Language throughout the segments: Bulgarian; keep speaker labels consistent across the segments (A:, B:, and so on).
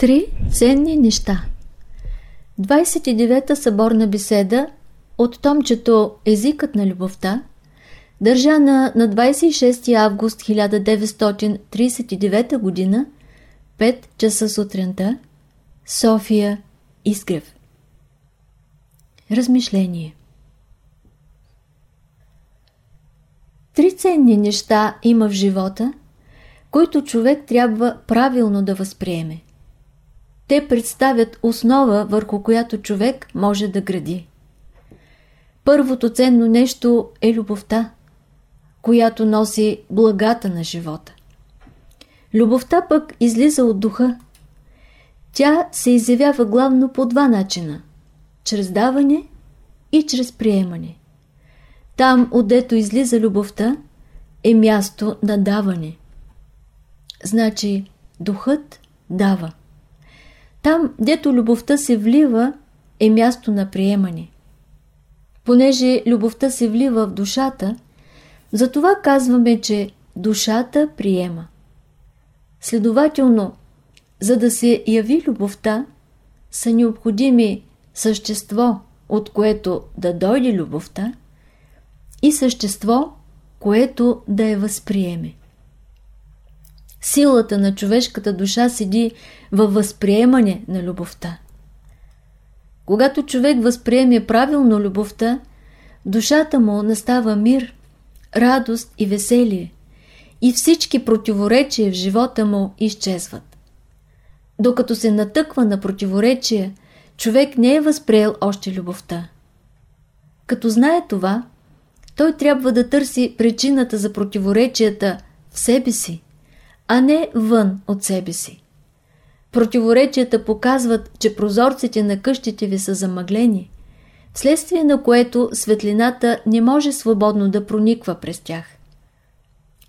A: Три ценни неща 29-та съборна беседа от томчето Езикът на любовта държана на 26 август 1939 г. 5 часа сутринта София Изгрев Размишление Три ценни неща има в живота, които човек трябва правилно да възприеме. Те представят основа, върху която човек може да гради. Първото ценно нещо е любовта, която носи благата на живота. Любовта пък излиза от духа. Тя се изявява главно по два начина – чрез даване и чрез приемане. Там, отдето излиза любовта, е място на даване. Значи, духът дава. Там, дето любовта се влива, е място на приемане. Понеже любовта се влива в душата, затова казваме, че душата приема. Следователно, за да се яви любовта, са необходими същество, от което да дойде любовта, и същество, което да я възприеме. Силата на човешката душа седи във възприемане на любовта. Когато човек възприеме правилно любовта, душата му настава мир, радост и веселие и всички противоречия в живота му изчезват. Докато се натъква на противоречия, човек не е възприел още любовта. Като знае това, той трябва да търси причината за противоречията в себе си, а не вън от себе си. Противоречията показват, че прозорците на къщите ви са замъглени, вследствие на което светлината не може свободно да прониква през тях.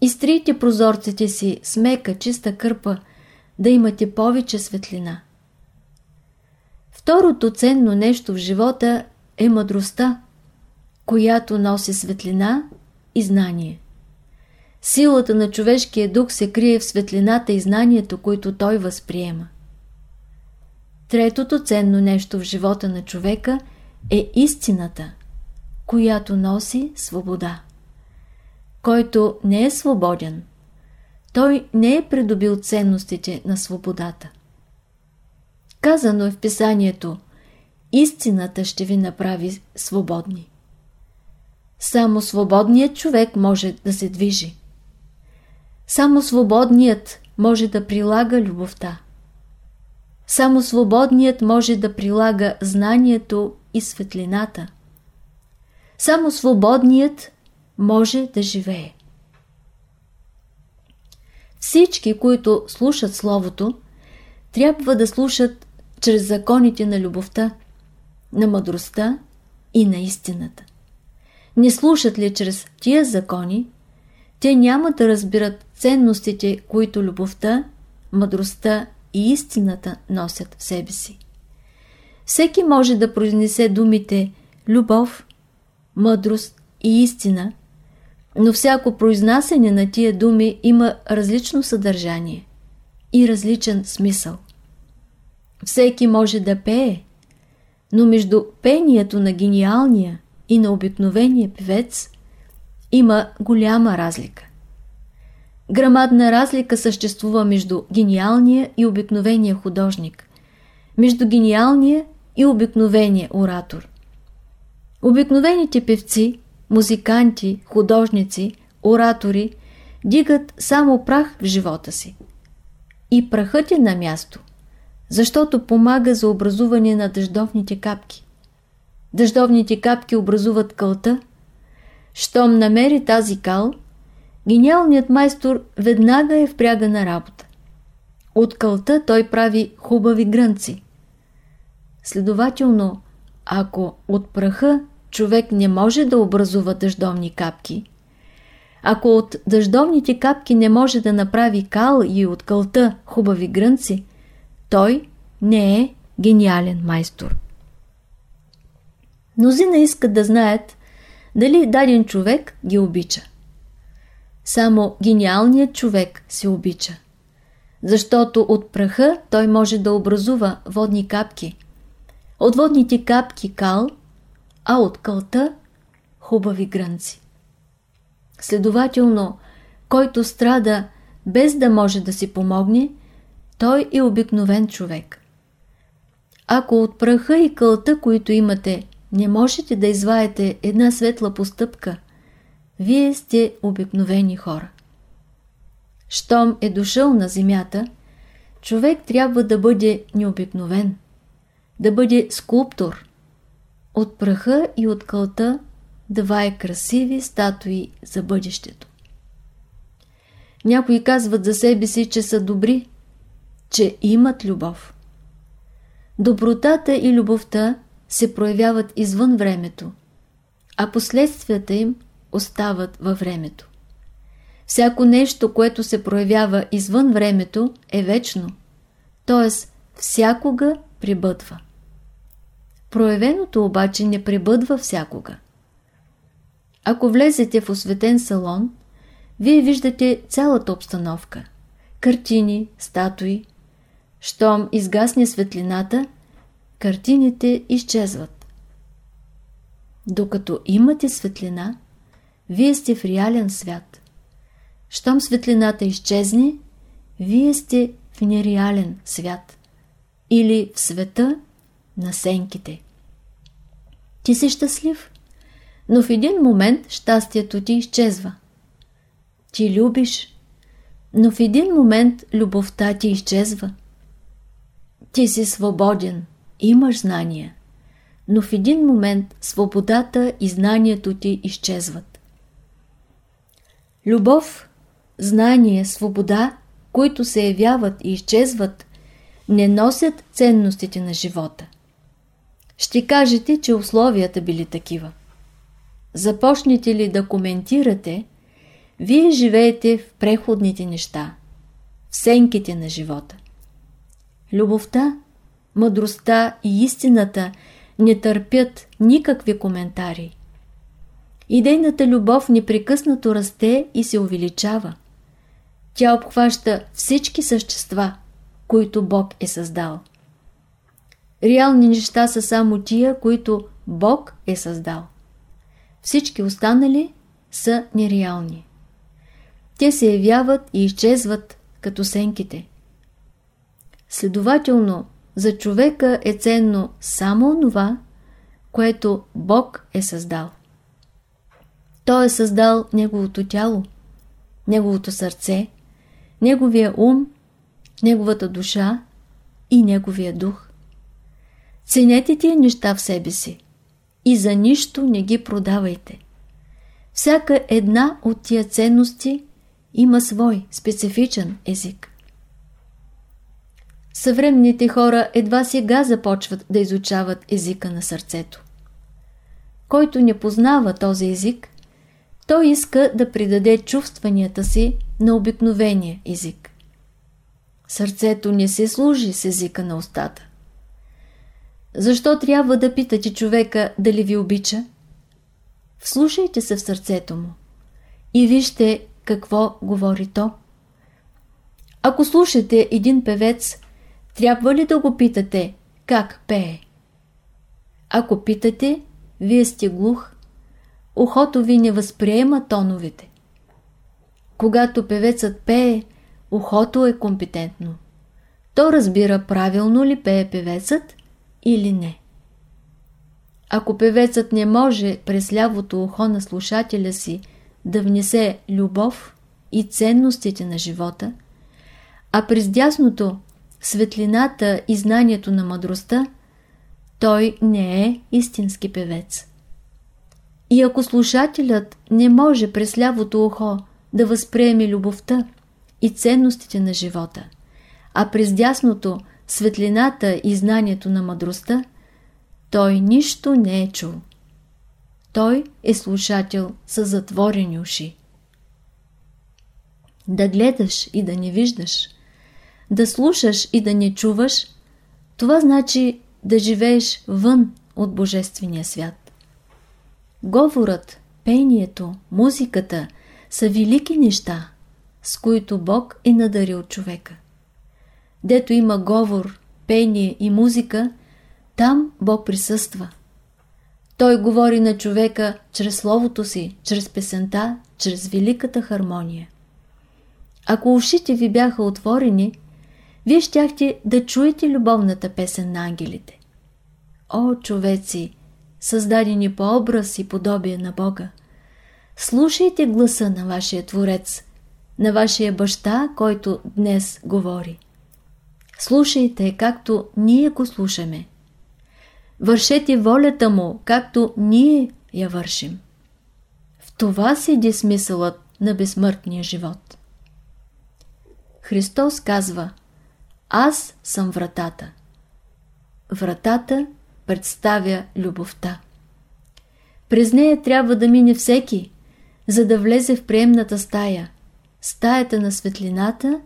A: Изтрийте прозорците си с мека, чиста кърпа, да имате повече светлина. Второто ценно нещо в живота е мъдростта, която носи светлина и знание. Силата на човешкия дух се крие в светлината и знанието, които той възприема. Третото ценно нещо в живота на човека е истината, която носи свобода. Който не е свободен, той не е придобил ценностите на свободата. Казано е в писанието Истината ще ви направи свободни. Само свободният човек може да се движи. Само свободният може да прилага любовта. Само свободният може да прилага знанието и светлината. Само свободният може да живее. Всички, които слушат Словото, трябва да слушат чрез законите на любовта, на мъдростта и на истината. Не слушат ли чрез тия закони, те няма да разбират ценностите, които любовта, мъдростта и истината носят в себе си. Всеки може да произнесе думите любов, мъдрост и истина, но всяко произнасяне на тия думи има различно съдържание и различен смисъл. Всеки може да пее, но между пението на гениалния и на обикновения певец има голяма разлика. Грамадна разлика съществува между гениалния и обикновения художник, между гениалния и обикновения оратор. Обикновените певци, музиканти, художници, оратори дигат само прах в живота си. И прахът е на място, защото помага за образуване на дъждовните капки. Дъждовните капки образуват кълта. Щом намери тази кал, гениалният майстор веднага е впряга на работа. От кълта той прави хубави грънци. Следователно, ако от праха човек не може да образува дъждовни капки, ако от дъждовните капки не може да направи кал и от кълта хубави грънци, той не е гениален майстор. Мнозина искат да знаят дали даден човек ги обича. Само гениалният човек се обича. защото от праха той може да образува водни капки. От водните капки кал, а от кълта хубави грънци. Следователно, който страда без да може да си помогне, той е обикновен човек. Ако от праха и кълта, които имате, не можете да изваете една светла постъпка, вие сте обикновени хора. Щом е дошъл на земята, човек трябва да бъде необикновен, да бъде скулптор. От праха и от кълта давае красиви статуи за бъдещето. Някои казват за себе си, че са добри, че имат любов. Добротата и любовта се проявяват извън времето, а последствията им остават във времето. Всяко нещо, което се проявява извън времето, е вечно, т.е. всякога прибъдва. Проявеното обаче не прибъдва всякога. Ако влезете в осветен салон, вие виждате цялата обстановка – картини, статуи. Щом изгасне светлината, картините изчезват. Докато имате светлина, вие сте в реален свят. Щом светлината изчезне, вие сте в нереален свят или в света на сенките. Ти си щастлив, но в един момент щастието ти изчезва. Ти любиш, но в един момент любовта ти изчезва. Ти си свободен, имаш знания, но в един момент свободата и знанието ти изчезват. Любов, знание, свобода, които се явяват и изчезват, не носят ценностите на живота. Ще кажете, че условията били такива. Започнете ли да коментирате, вие живеете в преходните неща, в сенките на живота. Любовта, мъдростта и истината не търпят никакви коментари. Идейната любов непрекъснато расте и се увеличава. Тя обхваща всички същества, които Бог е създал. Реални неща са само тия, които Бог е създал. Всички останали са нереални. Те се явяват и изчезват като сенките. Следователно, за човека е ценно само това, което Бог е създал. Той е създал неговото тяло, неговото сърце, неговия ум, неговата душа и неговия дух. Ценете тия неща в себе си и за нищо не ги продавайте. Всяка една от тия ценности има свой специфичен език. Съвременните хора едва сега започват да изучават езика на сърцето. Който не познава този език, той иска да придаде чувстванията си на обикновения език. Сърцето не се служи с езика на устата. Защо трябва да питате човека дали ви обича? Вслушайте се в сърцето му и вижте какво говори то. Ако слушате един певец, трябва ли да го питате как пее? Ако питате, вие сте глух, ухото ви не възприема тоновете. Когато певецът пее, ухото е компетентно. То разбира правилно ли пее певецът или не. Ако певецът не може през лявото ухо на слушателя си да внесе любов и ценностите на живота, а през дясното светлината и знанието на мъдростта, той не е истински певец. И ако слушателят не може през лявото ухо да възприеме любовта и ценностите на живота, а през дясното светлината и знанието на мъдростта, той нищо не е чул. Той е слушател с затворени уши. Да гледаш и да не виждаш, да слушаш и да не чуваш, това значи да живееш вън от Божествения свят. Говорът, пението, музиката са велики неща, с които Бог е надарил човека. дето има говор, пение и музика, там Бог присъства. Той говори на човека чрез словото си, чрез песента, чрез великата хармония. Ако ушите ви бяха отворени, вие щяхте да чуете любовната песен на ангелите. О, човеци, създадени по образ и подобие на Бога! Слушайте гласа на вашия Творец, на вашия баща, който днес говори. Слушайте, както ние го слушаме. Вършете волята му, както ние я вършим. В това седи смисълът на безсмъртния живот. Христос казва Аз съм вратата. Вратата представя любовта. През нея трябва да мине всеки, за да влезе в приемната стая, стаята на светлината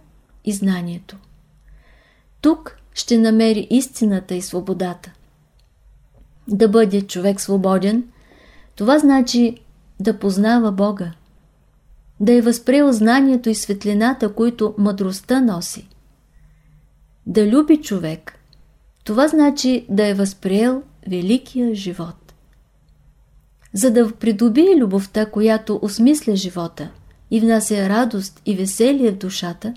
A: и знанието. Тук ще намери истината и свободата. Да бъде човек свободен, това значи да познава Бога, да е възприел знанието и светлината, които мъдростта носи. Да люби човек, това значи да е възприел великия живот. За да придобие любовта, която осмисля живота и внася радост и веселие в душата,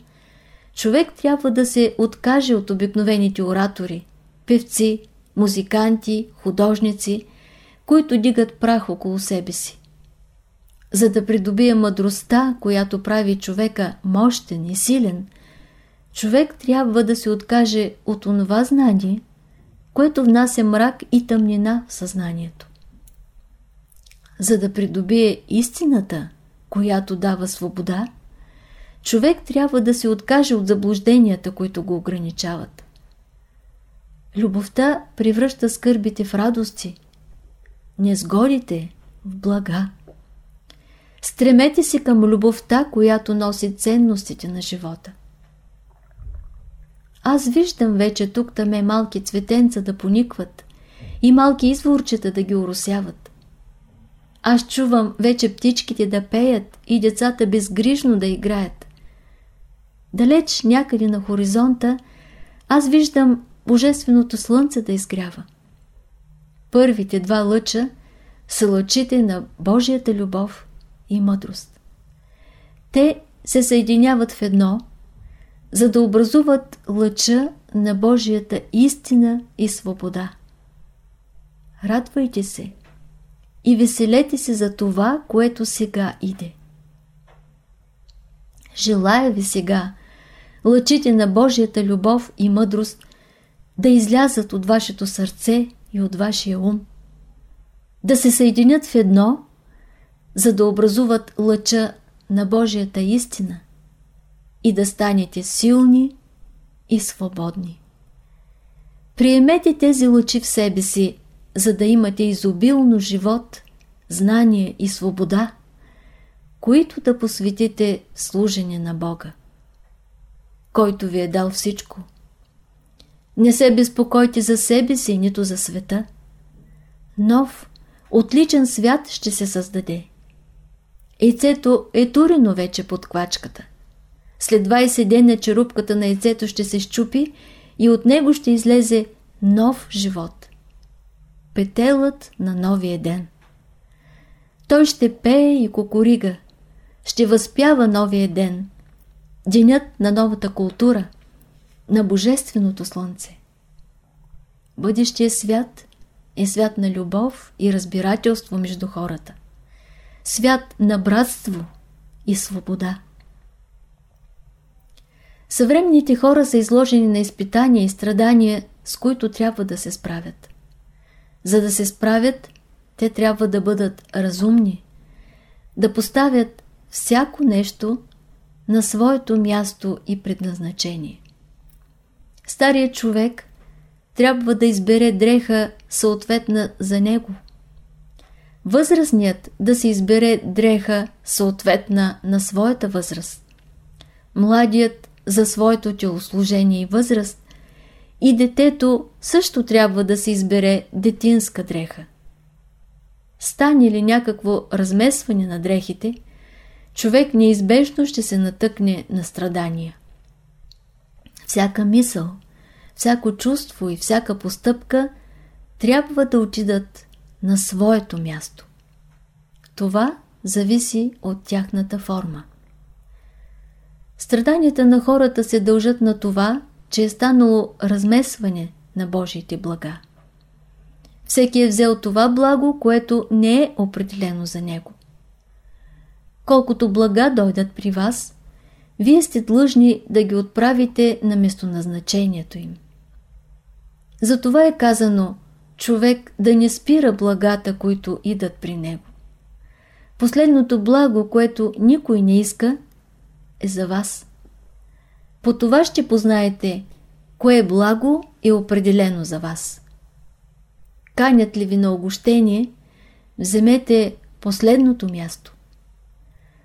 A: човек трябва да се откаже от обикновените оратори, певци, музиканти, художници, които дигат прах около себе си. За да придобие мъдростта, която прави човека мощен и силен, човек трябва да се откаже от онова знание, което внася мрак и тъмнина в съзнанието. За да придобие истината, която дава свобода, човек трябва да се откаже от заблужденията, които го ограничават. Любовта превръща скърбите в радости, незгодите в блага. Стремете се към любовта, която носи ценностите на живота. Аз виждам вече тук таме малки цветенца да поникват и малки изворчета да ги уросяват. Аз чувам вече птичките да пеят и децата безгрижно да играят. Далеч някъде на хоризонта аз виждам божественото слънце да изгрява. Първите два лъча са лъчите на Божията любов и мъдрост. Те се съединяват в едно, за да образуват лъча на Божията истина и свобода. Радвайте се и веселете се за това, което сега иде. Желая ви сега лъчите на Божията любов и мъдрост да излязат от вашето сърце и от вашия ум, да се съединят в едно, за да образуват лъча на Божията истина и да станете силни и свободни. Приемете тези лъчи в себе си, за да имате изобилно живот, знание и свобода, които да посветите служене на Бога, който ви е дал всичко – не се безпокойте за себе си, нито за света. Нов, отличен свят ще се създаде. Яйцето е турено вече под квачката. След 20 дена черупката на яйцето ще се щупи и от него ще излезе нов живот. Петелът на новия ден. Той ще пее и кукурига, ще възпява новия ден, денят на новата култура – на Божественото Слънце. Бъдещия свят е свят на любов и разбирателство между хората. Свят на братство и свобода. Съвременните хора са изложени на изпитания и страдания, с които трябва да се справят. За да се справят, те трябва да бъдат разумни, да поставят всяко нещо на своето място и предназначение старият човек трябва да избере дреха съответна за него. Възрастният да се избере дреха съответна на своята възраст. Младият за своето телослужение и възраст и детето също трябва да се избере детинска дреха. Стане ли някакво размесване на дрехите, човек неизбежно ще се натъкне на страдания. Всяка мисъл, всяко чувство и всяка постъпка трябва да отидат на своето място. Това зависи от тяхната форма. Страданията на хората се дължат на това, че е станало размесване на Божиите блага. Всеки е взел това благо, което не е определено за него. Колкото блага дойдат при вас, вие сте длъжни да ги отправите на местоназначението им. Затова е казано човек да не спира благата, които идат при него. Последното благо, което никой не иска, е за вас. По това ще познаете, кое благо е определено за вас. Канят ли ви на огощение, вземете последното място.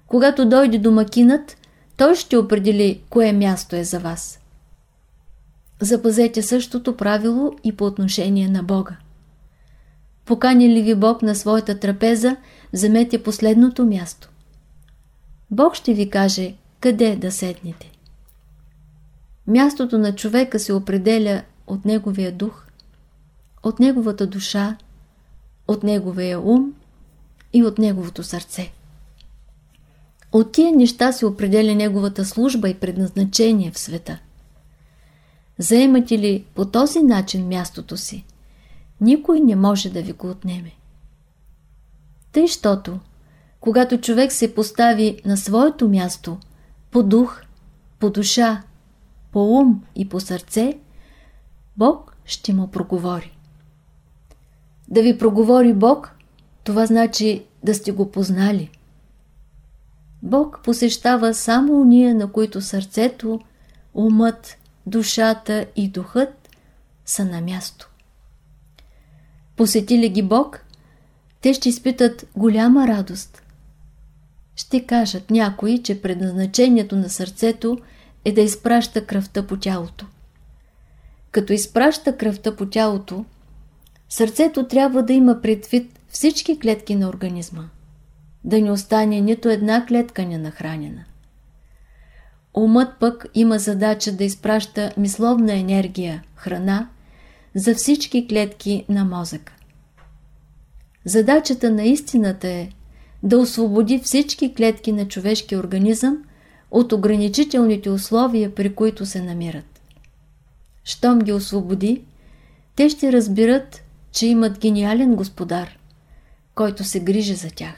A: Когато дойде домакинът, той ще определи кое място е за вас. Запазете същото правило и по отношение на Бога. Покани ли ви Бог на своята трапеза, вземете последното място. Бог ще ви каже къде да седнете. Мястото на човека се определя от неговия дух, от неговата душа, от неговия ум и от неговото сърце. От тия неща се определя неговата служба и предназначение в света. Заемате ли по този начин мястото си, никой не може да ви го отнеме. Тъй, щото, когато човек се постави на своето място, по дух, по душа, по ум и по сърце, Бог ще му проговори. Да ви проговори Бог, това значи да сте го познали. Бог посещава само уния, на които сърцето, умът, душата и духът са на място. Посети ли ги Бог, те ще изпитат голяма радост. Ще кажат някои, че предназначението на сърцето е да изпраща кръвта по тялото. Като изпраща кръвта по тялото, сърцето трябва да има предвид всички клетки на организма. Да не остане нито една клетка ненахранена. Умът пък има задача да изпраща мисловна енергия, храна, за всички клетки на мозъка. Задачата на истината е да освободи всички клетки на човешкия организъм от ограничителните условия, при които се намират. Щом ги освободи, те ще разберат, че имат гениален господар, който се грижи за тях.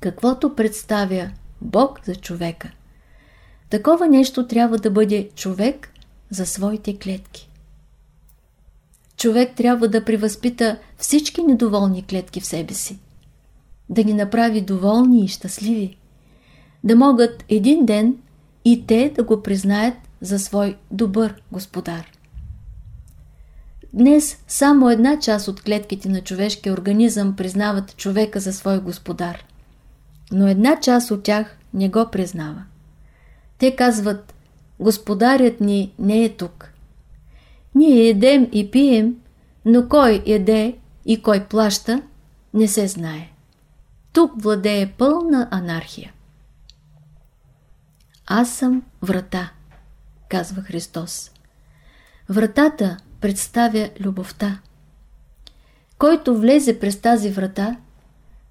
A: Каквото представя Бог за човека, такова нещо трябва да бъде човек за своите клетки. Човек трябва да привъзпита всички недоволни клетки в себе си, да ги направи доволни и щастливи, да могат един ден и те да го признаят за свой добър господар. Днес само една част от клетките на човешкия организъм признават човека за свой господар, но една част от тях не го признава. Те казват, господарят ни не е тук. Ние едем и пием, но кой еде и кой плаща, не се знае. Тук владее пълна анархия. Аз съм врата, казва Христос. Вратата представя любовта. Който влезе през тази врата,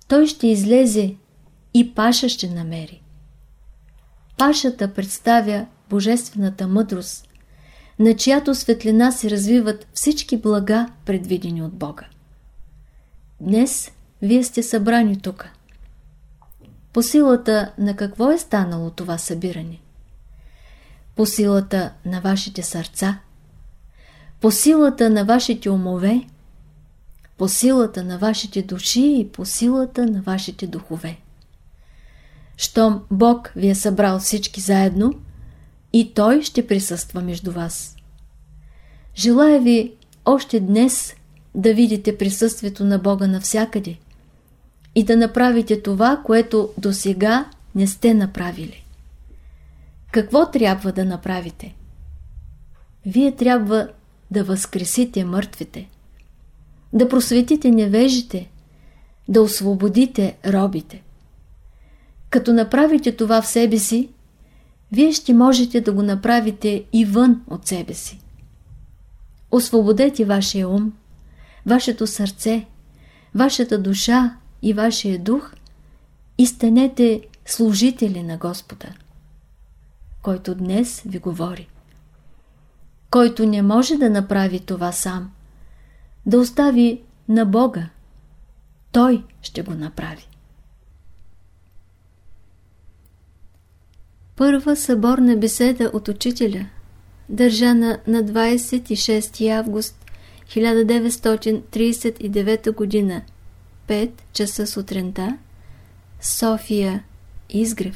A: той ще излезе и паша ще намери. Пашата представя божествената мъдрост, на чиято светлина се развиват всички блага, предвидени от Бога. Днес вие сте събрани тук. По силата на какво е станало това събиране? По силата на вашите сърца, по силата на вашите умове, по силата на вашите души и по силата на вашите духове. Щом Бог ви е събрал всички заедно, и Той ще присъства между вас. Желая ви още днес да видите присъствието на Бога навсякъде и да направите това, което до сега не сте направили. Какво трябва да направите? Вие трябва да възкресите мъртвите, да просветите невежите, да освободите робите. Като направите това в себе си, вие ще можете да го направите и вън от себе си. Освободете вашия ум, вашето сърце, вашата душа и вашия дух и станете служители на Господа, който днес ви говори. Който не може да направи това сам, да остави на Бога. Той ще го направи. Първа съборна беседа от учителя, държана на 26 август 1939 г. 5 часа сутринта, София, Изгрев.